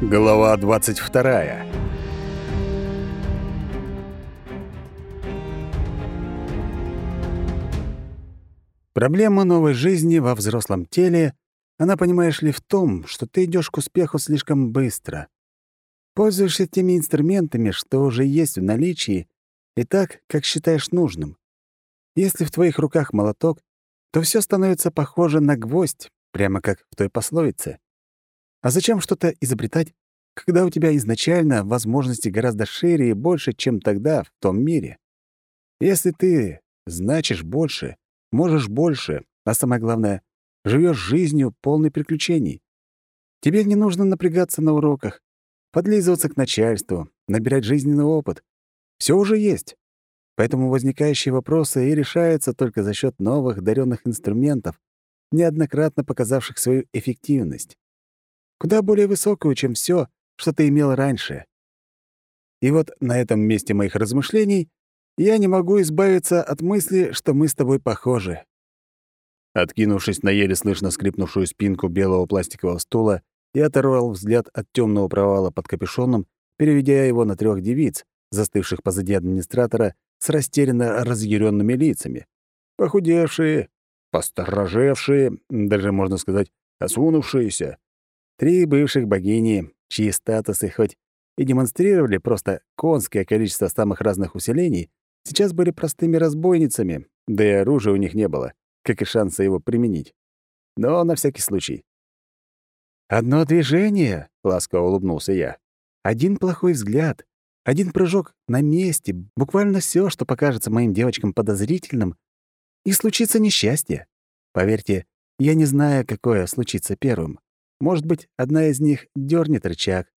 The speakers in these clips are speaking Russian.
Глава 22. Проблема новой жизни во взрослом теле, она, понимаешь ли, в том, что ты идешь к успеху слишком быстро. Пользуешься теми инструментами, что уже есть в наличии, и так, как считаешь нужным. Если в твоих руках молоток, то все становится похоже на гвоздь, прямо как в той пословице. А зачем что-то изобретать, когда у тебя изначально возможности гораздо шире и больше, чем тогда в том мире? Если ты значишь больше, можешь больше, а самое главное, живешь жизнью полной приключений. Тебе не нужно напрягаться на уроках, подлизываться к начальству, набирать жизненный опыт. Все уже есть. Поэтому возникающие вопросы и решаются только за счет новых даренных инструментов, неоднократно показавших свою эффективность куда более высокую, чем все, что ты имел раньше. И вот на этом месте моих размышлений я не могу избавиться от мысли, что мы с тобой похожи. Откинувшись на еле слышно скрипнувшую спинку белого пластикового стула, я оторвал взгляд от темного провала под капюшоном, переведя его на трех девиц, застывших позади администратора с растерянно разъяренными лицами. Похудевшие, посторожевшие, даже, можно сказать, осунувшиеся. Три бывших богини, чьи статусы хоть и демонстрировали просто конское количество самых разных усилений, сейчас были простыми разбойницами, да и оружия у них не было, как и шанса его применить. Но на всякий случай. «Одно движение», — ласково улыбнулся я. «Один плохой взгляд, один прыжок на месте, буквально все, что покажется моим девочкам подозрительным, и случится несчастье. Поверьте, я не знаю, какое случится первым. Может быть, одна из них дернет рычаг.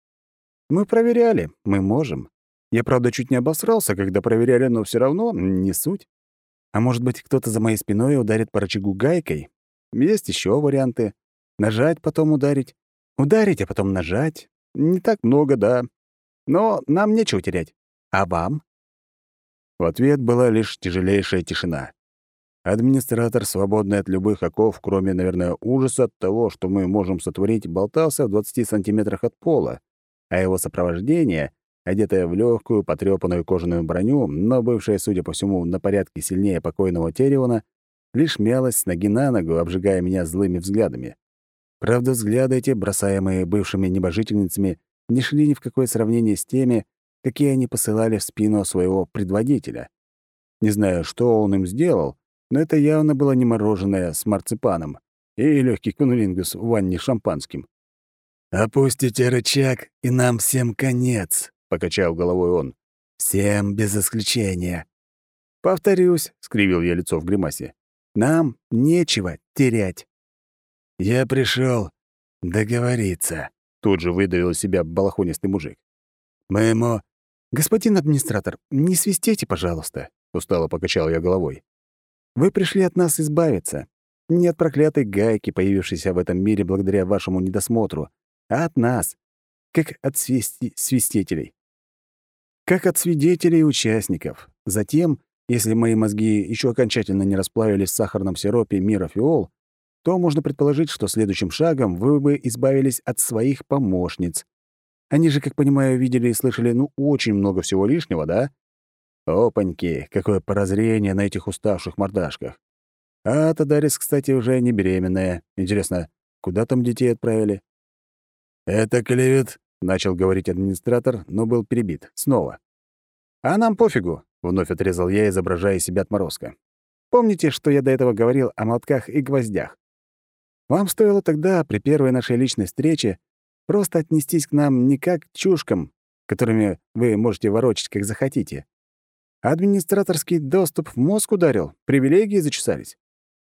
Мы проверяли, мы можем. Я, правда, чуть не обосрался, когда проверяли, но все равно не суть. А может быть, кто-то за моей спиной ударит по рычагу гайкой? Есть еще варианты. Нажать, потом ударить. Ударить, а потом нажать. Не так много, да. Но нам нечего терять. А вам? В ответ была лишь тяжелейшая тишина. Администратор, свободный от любых оков, кроме, наверное, ужаса от того, что мы можем сотворить, болтался в 20 сантиметрах от пола, а его сопровождение, одетое в легкую, потрёпанную кожаную броню, но бывшее, судя по всему, на порядке сильнее покойного Теревана, лишь мялось с ноги на ногу, обжигая меня злыми взглядами. Правда, взгляды эти, бросаемые бывшими небожительницами, не шли ни в какое сравнение с теми, какие они посылали в спину своего предводителя. Не знаю, что он им сделал, но это явно было не мороженое с марципаном и легкий кунулингус в ванне шампанским. «Опустите рычаг, и нам всем конец», — покачал головой он. «Всем без исключения». «Повторюсь», — скривил я лицо в гримасе. «Нам нечего терять». «Я пришел договориться», — тут же выдавил себя балахонистый мужик. «Моему...» «Господин администратор, не свистите, пожалуйста», — устало покачал я головой. Вы пришли от нас избавиться. Не от проклятой гайки, появившейся в этом мире благодаря вашему недосмотру, а от нас, как от свисти свистителей. Как от свидетелей и участников. Затем, если мои мозги еще окончательно не расплавились в сахарном сиропе мирофиол, то можно предположить, что следующим шагом вы бы избавились от своих помощниц. Они же, как понимаю, видели и слышали, ну, очень много всего лишнего, да? Опаньки, какое прозрение на этих уставших мордашках. А Тадарис, кстати, уже не беременная. Интересно, куда там детей отправили? «Это клевет», — начал говорить администратор, но был перебит. Снова. «А нам пофигу», — вновь отрезал я, изображая себя отморозка. «Помните, что я до этого говорил о молотках и гвоздях? Вам стоило тогда, при первой нашей личной встрече, просто отнестись к нам не как к чушкам, которыми вы можете ворочать, как захотите, Администраторский доступ в мозг ударил, привилегии зачесались.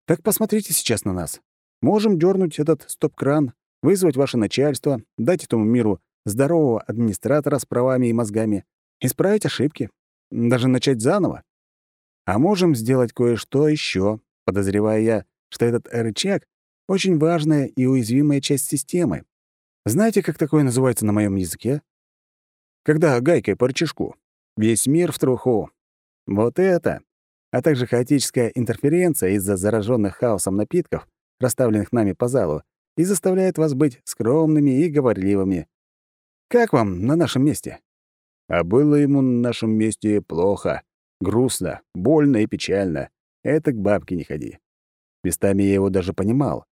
Так посмотрите сейчас на нас. Можем дернуть этот стоп-кран, вызвать ваше начальство, дать этому миру здорового администратора с правами и мозгами, исправить ошибки, даже начать заново. А можем сделать кое-что еще, подозревая я, что этот рычаг — очень важная и уязвимая часть системы. Знаете, как такое называется на моем языке? Когда гайкой по рычажку. Весь мир в труху. Вот это, а также хаотическая интерференция из-за зараженных хаосом напитков, расставленных нами по залу, и заставляет вас быть скромными и говорливыми. Как вам на нашем месте?» А было ему на нашем месте плохо, грустно, больно и печально. Это к бабке не ходи. Местами я его даже понимал.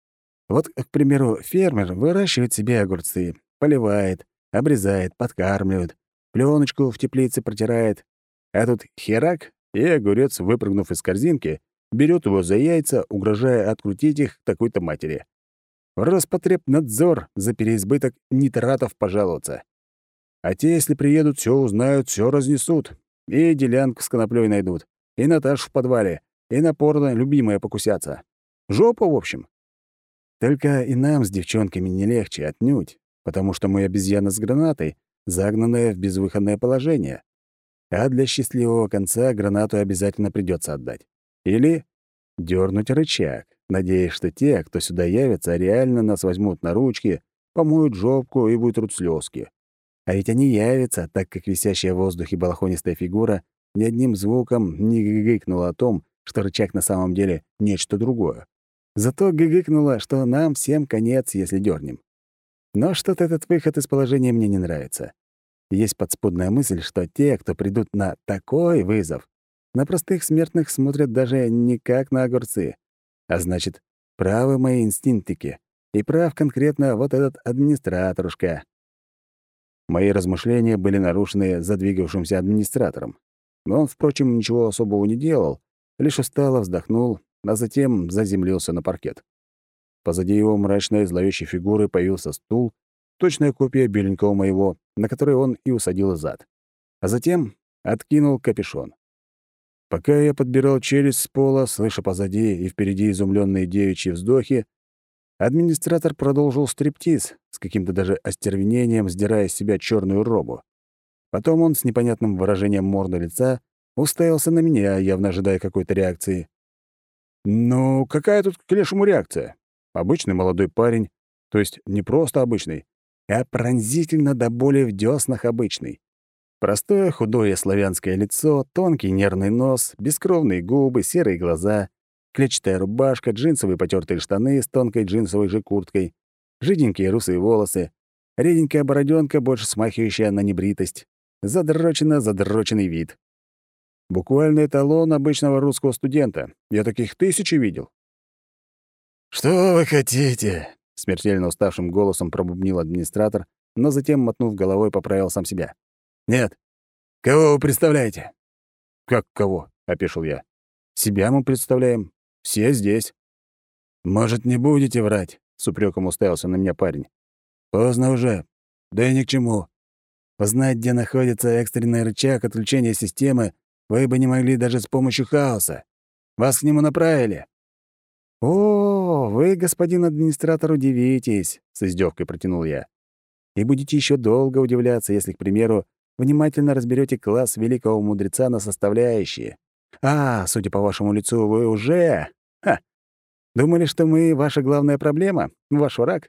Вот, к примеру, фермер выращивает себе огурцы, поливает, обрезает, подкармливает, пленочку в теплице протирает. А тут херак, и огурец, выпрыгнув из корзинки, берет его за яйца, угрожая открутить их такой-то матери. Роспотребнадзор за переизбыток нитратов пожаловаться. А те, если приедут, все узнают, все разнесут. И делянку с коноплёй найдут, и Наташу в подвале, и на порно любимая покусятся. Жопа, в общем. Только и нам с девчонками не легче отнюдь, потому что мы обезьяна с гранатой, загнанная в безвыходное положение. А для счастливого конца гранату обязательно придется отдать. Или дернуть рычаг, надеясь, что те, кто сюда явится, реально нас возьмут на ручки, помоют жопку и вытрут слезки. А ведь они явятся, так как висящая в воздухе балахонистая фигура ни одним звуком не гыкнула о том, что рычаг на самом деле нечто другое. Зато гыгыкнула, что нам всем конец, если дернем. Но что-то этот выход из положения мне не нравится. Есть подспудная мысль, что те, кто придут на такой вызов, на простых смертных смотрят даже не как на огурцы. А значит, правы мои инстинктики. И прав конкретно вот этот администраторушка. Мои размышления были нарушены задвигавшимся администратором. Но он, впрочем, ничего особого не делал, лишь устало вздохнул а затем заземлился на паркет. Позади его мрачной зловещей фигуры появился стул, точная копия беленького моего, на который он и усадил зад. А затем откинул капюшон. Пока я подбирал челюсть с пола, слыша позади и впереди изумленные девичьи вздохи, администратор продолжил стриптиз, с каким-то даже остервенением сдирая с себя черную робу. Потом он с непонятным выражением морды лица уставился на меня, явно ожидая какой-то реакции. Ну, какая тут к лешему реакция? Обычный молодой парень, то есть не просто обычный, а пронзительно до боли в дёснах обычный. Простое худое славянское лицо, тонкий нервный нос, бескровные губы, серые глаза, клетчатая рубашка, джинсовые потертые штаны с тонкой джинсовой же курткой, жиденькие русые волосы, реденькая бороденка, больше смахивающая на небритость, задрочено-задроченный вид. Буквально эталон обычного русского студента. Я таких тысячи видел. «Что вы хотите?» — смертельно уставшим голосом пробубнил администратор, но затем, мотнув головой, поправил сам себя. «Нет. Кого вы представляете?» «Как кого?» — опешил я. «Себя мы представляем. Все здесь». «Может, не будете врать?» — с упреком уставился на меня парень. «Поздно уже. Да и ни к чему. Узнать, где находится экстренный рычаг отключения системы, вы бы не могли даже с помощью хаоса. Вас к нему направили». «О, вы, господин администратор, удивитесь», — с издевкой протянул я. «И будете еще долго удивляться, если, к примеру, внимательно разберете класс великого мудреца на составляющие. А, судя по вашему лицу, вы уже... Ха! Думали, что мы — ваша главная проблема, ваш враг?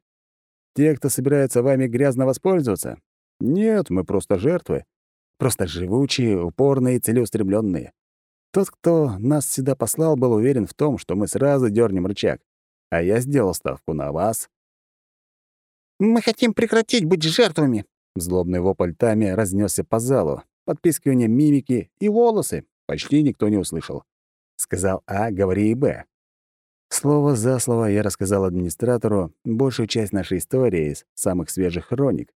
Те, кто собирается вами грязно воспользоваться? Нет, мы просто жертвы. Просто живучие, упорные, целеустремленные. Тот, кто нас сюда послал, был уверен в том, что мы сразу дернем рычаг. А я сделал ставку на вас. «Мы хотим прекратить быть жертвами!» Злобный вопль Тами разнесся по залу. Подпискивание мимики и волосы почти никто не услышал. Сказал А, говори и Б. Слово за слово я рассказал администратору большую часть нашей истории из самых свежих хроник.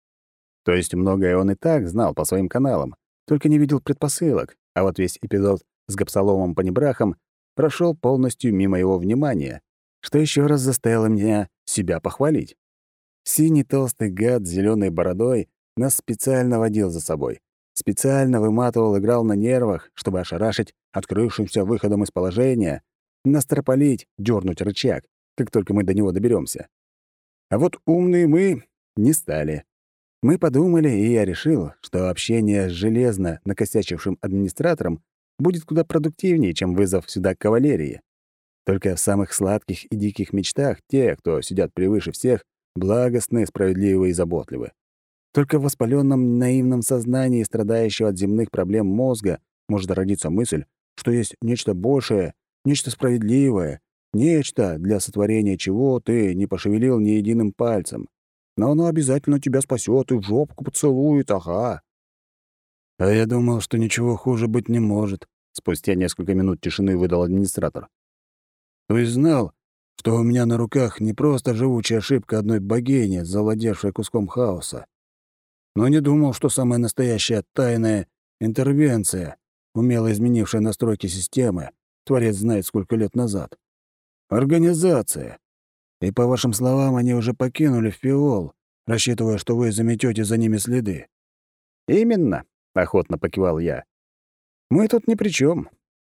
То есть многое он и так знал по своим каналам, только не видел предпосылок, а вот весь эпизод с Гапсоломом Панибрахом прошел полностью мимо его внимания, что еще раз заставило меня себя похвалить. Синий толстый гад с зеленой бородой нас специально водил за собой. Специально выматывал, играл на нервах, чтобы ошарашить открывшимся выходом из положения, настропалить, дернуть рычаг, как только мы до него доберемся. А вот умные мы не стали. Мы подумали, и я решил, что общение с железно накосячившим администратором будет куда продуктивнее, чем вызов сюда кавалерии. Только в самых сладких и диких мечтах те, кто сидят превыше всех, благостны, справедливы и заботливы. Только в воспаленном наивном сознании страдающего от земных проблем мозга может родиться мысль, что есть нечто большее, нечто справедливое, нечто, для сотворения чего ты не пошевелил ни единым пальцем. но оно обязательно тебя спасет и в жопку поцелует, ага». «А я думал, что ничего хуже быть не может», — спустя несколько минут тишины выдал администратор. «То есть знал, что у меня на руках не просто живучая ошибка одной богини, завладевшей куском хаоса, но не думал, что самая настоящая тайная интервенция, умело изменившая настройки системы, творец знает сколько лет назад. Организация. И, по вашим словам, они уже покинули Фиол, рассчитывая, что вы заметете за ними следы. «Именно», — охотно покивал я. «Мы тут ни при чем.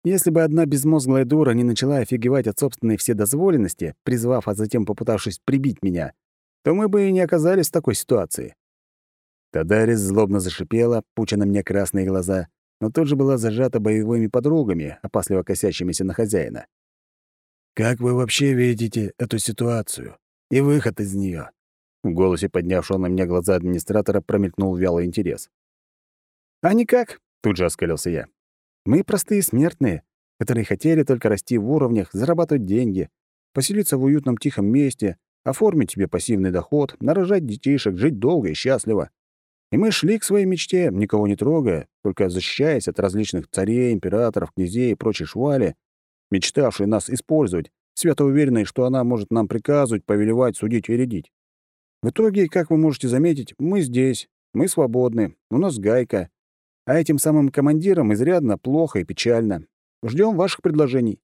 Если бы одна безмозглая дура не начала офигевать от собственной вседозволенности, призвав, а затем попытавшись прибить меня, то мы бы и не оказались в такой ситуации». Тадарис злобно зашипела, пуча на мне красные глаза, но тут же была зажата боевыми подругами, опасливо косящимися на хозяина. «Как вы вообще видите эту ситуацию и выход из нее? В голосе поднявшего на меня глаза администратора промелькнул вялый интерес. «А никак», — тут же оскалился я. «Мы простые смертные, которые хотели только расти в уровнях, зарабатывать деньги, поселиться в уютном тихом месте, оформить себе пассивный доход, нарожать детишек, жить долго и счастливо. И мы шли к своей мечте, никого не трогая, только защищаясь от различных царей, императоров, князей и прочей швали, мечтавшей нас использовать, свято уверенной, что она может нам приказывать, повелевать, судить и рядить. В итоге, как вы можете заметить, мы здесь, мы свободны, у нас гайка, а этим самым командирам изрядно плохо и печально. Ждем ваших предложений».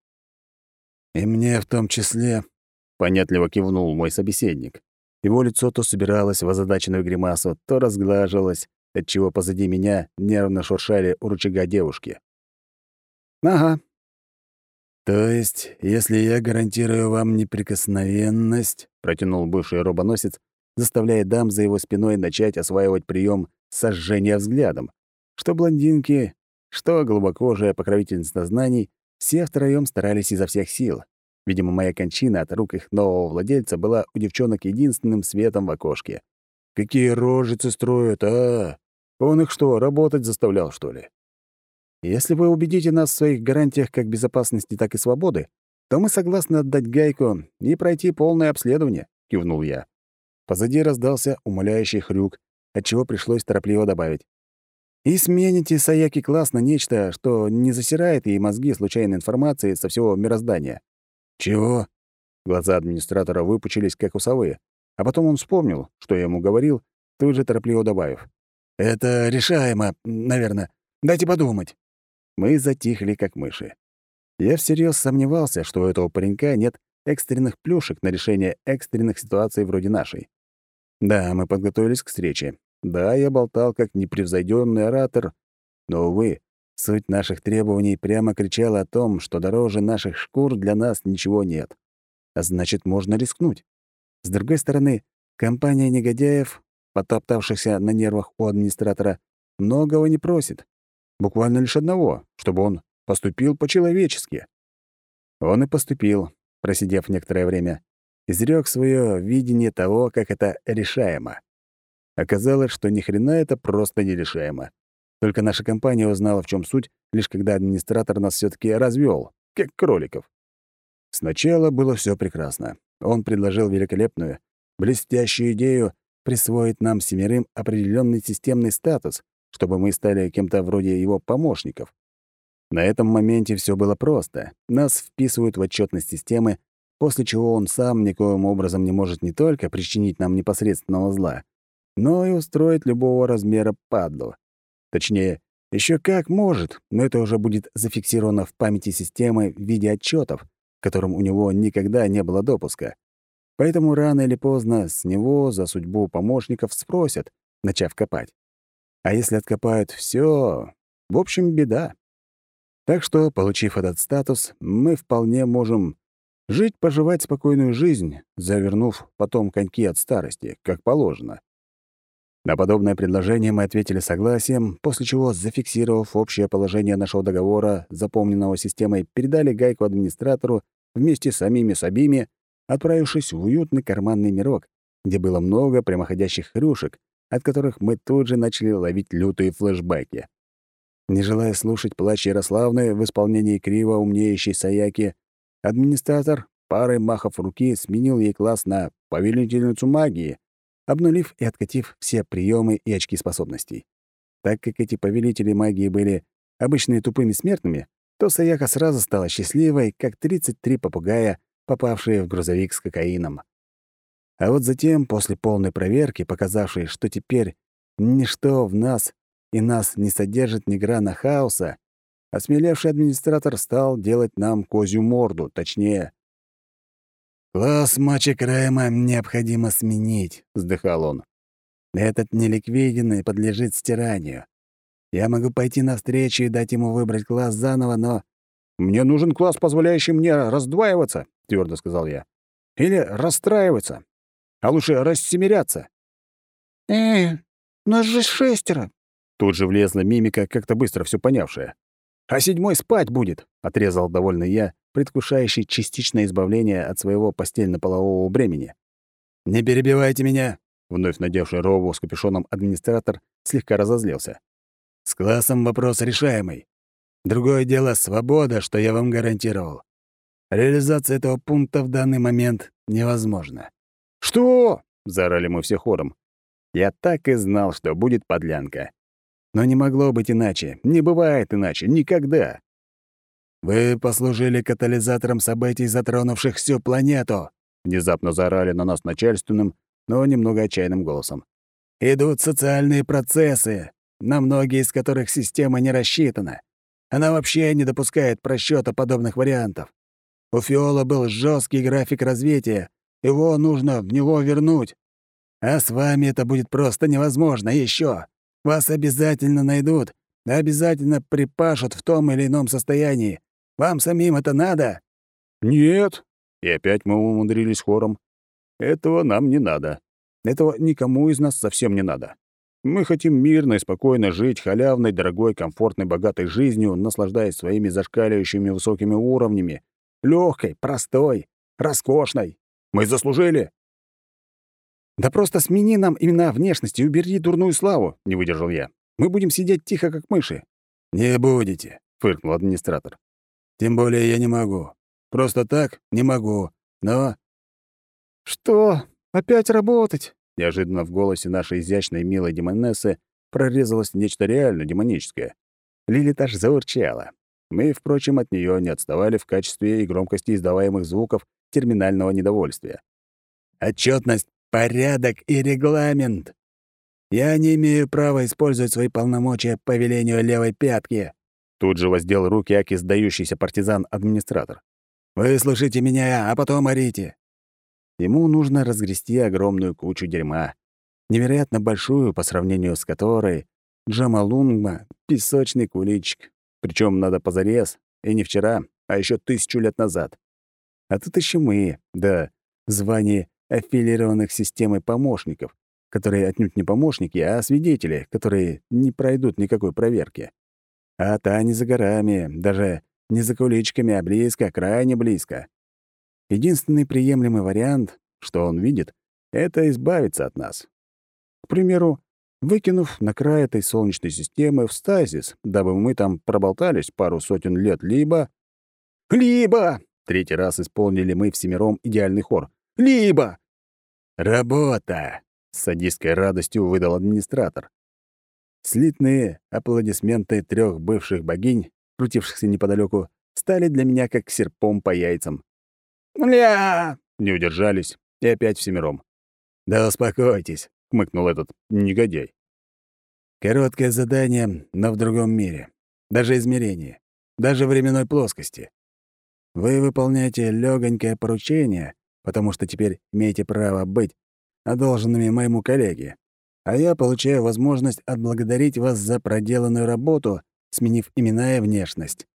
«И мне в том числе», — понятливо кивнул мой собеседник. Его лицо то собиралось в озадаченную гримасу, то разглаживалось, отчего позади меня нервно шуршали у рычага девушки. «Ага, «То есть, если я гарантирую вам неприкосновенность», — протянул бывший робоносец, заставляя дам за его спиной начать осваивать прием сожжения взглядом, что блондинки, что глубокожая покровительница знаний, все втроем старались изо всех сил. Видимо, моя кончина от рук их нового владельца была у девчонок единственным светом в окошке. «Какие рожицы строят, а? Он их что, работать заставлял, что ли?» Если вы убедите нас в своих гарантиях как безопасности, так и свободы, то мы согласны отдать гайку и пройти полное обследование», — кивнул я. Позади раздался умоляющий хрюк, отчего пришлось торопливо добавить. «И смените Саяки класс на нечто, что не засирает ей мозги случайной информации со всего мироздания». «Чего?» Глаза администратора выпучились, как усовые. А потом он вспомнил, что я ему говорил, тут же торопливо добавив. «Это решаемо, наверное. Дайте подумать». Мы затихли, как мыши. Я всерьез сомневался, что у этого паренька нет экстренных плюшек на решение экстренных ситуаций вроде нашей. Да, мы подготовились к встрече. Да, я болтал как непревзойденный оратор, но, увы, суть наших требований прямо кричала о том, что дороже наших шкур для нас ничего нет. А значит, можно рискнуть. С другой стороны, компания негодяев, потоптавшихся на нервах у администратора, многого не просит. Буквально лишь одного, чтобы он поступил по-человечески. Он и поступил, просидев некоторое время, изрёк свое видение того, как это решаемо. Оказалось, что ни хрена это просто нерешаемо. Только наша компания узнала, в чем суть, лишь когда администратор нас все таки развел, как кроликов. Сначала было все прекрасно. Он предложил великолепную, блестящую идею присвоить нам семерым определенный системный статус, чтобы мы стали кем-то вроде его помощников. На этом моменте все было просто. Нас вписывают в отчетность системы, после чего он сам никоим образом не может не только причинить нам непосредственного зла, но и устроить любого размера падлу. Точнее, еще как может, но это уже будет зафиксировано в памяти системы в виде отчетов, которым у него никогда не было допуска. Поэтому рано или поздно с него за судьбу помощников спросят, начав копать. А если откопают все, в общем, беда. Так что, получив этот статус, мы вполне можем жить-поживать спокойную жизнь, завернув потом коньки от старости, как положено. На подобное предложение мы ответили согласием, после чего, зафиксировав общее положение нашего договора, заполненного системой, передали гайку администратору вместе с самими Сабими, отправившись в уютный карманный мирок, где было много прямоходящих хрюшек, от которых мы тут же начали ловить лютые флешбеки. Не желая слушать плач Ярославны в исполнении криво умнеющей Саяки, администратор парой махов руки сменил ей класс на повелительницу магии, обнулив и откатив все приемы и очки способностей. Так как эти повелители магии были обычными тупыми смертными, то Саяка сразу стала счастливой, как 33 попугая, попавшие в грузовик с кокаином. А вот затем, после полной проверки, показавшей, что теперь ничто в нас и нас не содержит ни грана хаоса, осмелевший администратор стал делать нам козью морду, точнее. «Класс мочек Рэма необходимо сменить», — вздыхал он. «Этот неликвиден и подлежит стиранию. Я могу пойти навстречу и дать ему выбрать класс заново, но...» «Мне нужен класс, позволяющий мне раздваиваться», — твердо сказал я. «Или расстраиваться. А лучше рассемеряться». «Эй, нас же шестеро!» Тут же влезла мимика, как-то быстро все понявшая. «А седьмой спать будет», — отрезал довольный я, предвкушающий частичное избавление от своего постельно-полового бремени. «Не перебивайте меня!» — вновь надевший рову с капюшоном администратор слегка разозлился. С классом вопрос решаемый. Другое дело — свобода, что я вам гарантировал. Реализация этого пункта в данный момент невозможна. «Что?» — заорали мы все хором. Я так и знал, что будет подлянка. Но не могло быть иначе. Не бывает иначе. Никогда. «Вы послужили катализатором событий, затронувших всю планету!» Внезапно заорали на нас начальственным, но немного отчаянным голосом. «Идут социальные процессы на многие из которых система не рассчитана. Она вообще не допускает просчета подобных вариантов. У Фиола был жесткий график развития, его нужно в него вернуть. А с вами это будет просто невозможно. Еще вас обязательно найдут, обязательно припашут в том или ином состоянии. Вам самим это надо? Нет. И опять мы умудрились хором. Этого нам не надо. Этого никому из нас совсем не надо. Мы хотим мирно и спокойно жить халявной, дорогой, комфортной, богатой жизнью, наслаждаясь своими зашкаливающими высокими уровнями. легкой, простой, роскошной. Мы заслужили. «Да просто смени нам имена внешности и убери дурную славу», — не выдержал я. «Мы будем сидеть тихо, как мыши». «Не будете», — фыркнул администратор. «Тем более я не могу. Просто так не могу. Но...» «Что? Опять работать?» Неожиданно в голосе нашей изящной милой демонессы прорезалось нечто реально демоническое. Лилит аж заурчала. Мы, впрочем, от нее не отставали в качестве и громкости издаваемых звуков терминального недовольствия. Отчетность, порядок и регламент. Я не имею права использовать свои полномочия по велению левой пятки. Тут же воздел руки Аки сдающийся партизан-администратор. «Вы слышите меня, а потом орите. Ему нужно разгрести огромную кучу дерьма, невероятно большую по сравнению с которой Джамалунгма — песочный куличик. Причем надо позарез, и не вчера, а еще тысячу лет назад. А тут еще мы, да, звание аффилированных системой помощников, которые отнюдь не помощники, а свидетели, которые не пройдут никакой проверки. А та не за горами, даже не за куличками, а близко, крайне близко. Единственный приемлемый вариант, что он видит, это избавиться от нас. К примеру, выкинув на край этой солнечной системы в стазис, дабы мы там проболтались пару сотен лет, либо... «Либо!» — третий раз исполнили мы всемиром идеальный хор. «Либо!» «Работа!» — с садистской радостью выдал администратор. Слитные аплодисменты трех бывших богинь, крутившихся неподалеку, стали для меня как серпом по яйцам. «Ля!» — не удержались, и опять всемиром. «Да успокойтесь», — хмыкнул этот негодяй. «Короткое задание, но в другом мире. Даже измерении. Даже временной плоскости. Вы выполняете легонькое поручение, потому что теперь имеете право быть одолженными моему коллеге, а я получаю возможность отблагодарить вас за проделанную работу, сменив имена и внешность.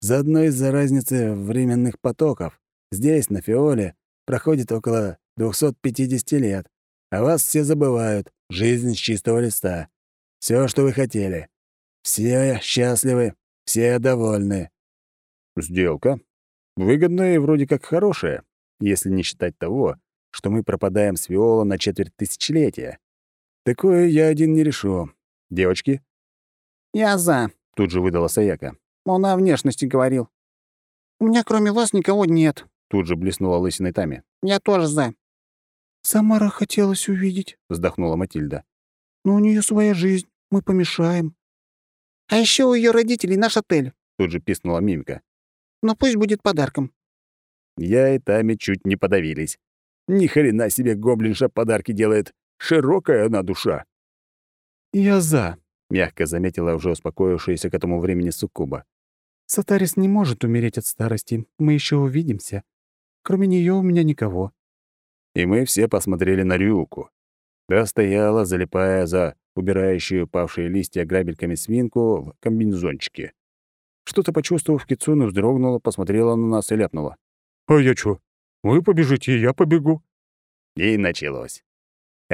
Заодно из-за разницы временных потоков, Здесь, на Фиоле, проходит около 250 лет, а вас все забывают. Жизнь с чистого листа. Все, что вы хотели. Все счастливы, все довольны. Сделка. Выгодная и вроде как хорошая, если не считать того, что мы пропадаем с Виола на четверть тысячелетия. Такое я один не решу. Девочки? «Я за», — тут же выдала Саяка. «Он о внешности говорил». «У меня кроме вас никого нет», Тут же блеснула лысиной Тами. «Я тоже за». «Самара хотелось увидеть», — вздохнула Матильда. «Но у нее своя жизнь, мы помешаем». «А еще у ее родителей наш отель», — тут же писнула Мимика. «Но пусть будет подарком». Я и Тами чуть не подавились. Ни хрена себе гоблинша подарки делает. Широкая она душа. «Я за», — мягко заметила уже успокоившаяся к этому времени суккуба. «Сатарис не может умереть от старости. Мы еще увидимся. Кроме нее у меня никого». И мы все посмотрели на Рюку. Та стояла, залипая за убирающую павшие листья грабельками свинку в комбинезончике. Что-то почувствовав, Кицуна вздрогнула, посмотрела на нас и ляпнула. «А я чё? Вы побежите, я побегу». И началось.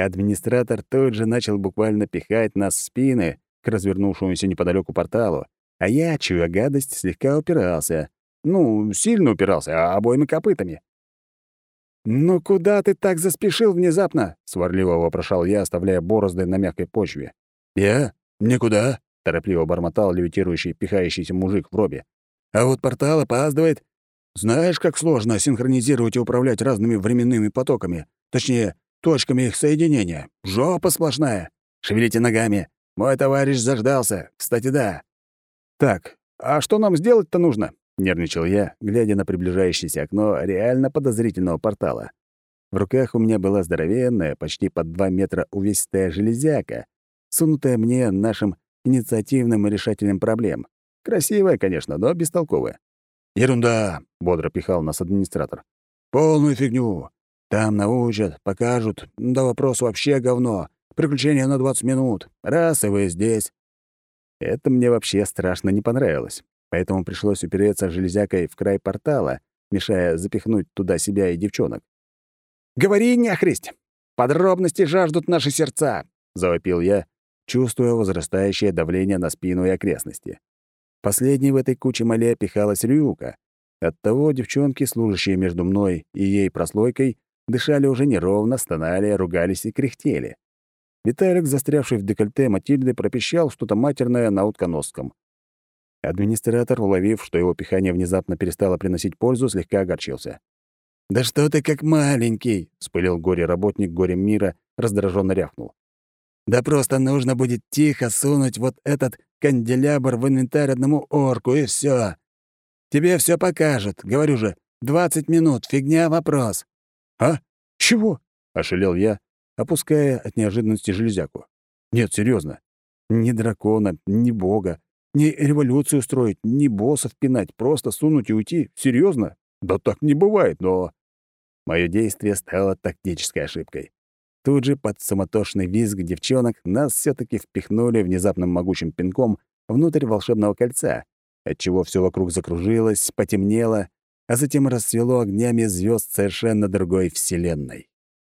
Администратор тут же начал буквально пихать нас в спины к развернувшемуся неподалеку порталу, а я, чуя гадость, слегка упирался. Ну, сильно упирался, а обоими копытами. «Ну куда ты так заспешил внезапно?» — сварливо вопрошал я, оставляя борозды на мягкой почве. «Я? Никуда», — торопливо бормотал левитирующий, пихающийся мужик в робе. «А вот портал опаздывает. Знаешь, как сложно синхронизировать и управлять разными временными потоками? Точнее, точками их соединения. Жопа сплошная. Шевелите ногами. Мой товарищ заждался. Кстати, да. Так, а что нам сделать-то нужно? Нервничал я, глядя на приближающееся окно реально подозрительного портала. В руках у меня была здоровенная, почти под два метра увесистая железяка, сунутая мне нашим инициативным решателем проблем. Красивая, конечно, но бестолковая. «Ерунда!» — бодро пихал нас администратор. «Полную фигню! Там научат, покажут. Да вопрос вообще говно. Приключения на 20 минут. Раз, и вы здесь. Это мне вообще страшно не понравилось. Поэтому пришлось упереться железякой в край портала, мешая запихнуть туда себя и девчонок. «Говори, нехресть! Подробности жаждут наши сердца!» — завопил я, чувствуя возрастающее давление на спину и окрестности. Последней в этой куче мале пихалась Рюка. Оттого девчонки, служащие между мной и ей прослойкой, дышали уже неровно, стонали, ругались и кряхтели. Виталик, застрявший в декольте Матильды, пропищал что-то матерное на утконосском. Администратор, уловив, что его пихание внезапно перестало приносить пользу, слегка огорчился. «Да что ты как маленький!» — вспылил горе-работник горем мира, раздраженно рявкнул. «Да просто нужно будет тихо сунуть вот этот канделябр в инвентарь одному орку, и все. Тебе все покажут, говорю же, двадцать минут, фигня вопрос». «А? Чего?» — ошалел я, опуская от неожиданности железяку. «Нет, серьезно. Ни дракона, ни бога, ни революцию строить, ни боссов пинать, просто сунуть и уйти. Серьезно? Да так не бывает, но...» Мое действие стало тактической ошибкой. Тут же под самотошный визг девчонок нас все таки впихнули внезапным могучим пинком внутрь волшебного кольца, отчего все вокруг закружилось, потемнело, а затем расцвело огнями звезд совершенно другой вселенной.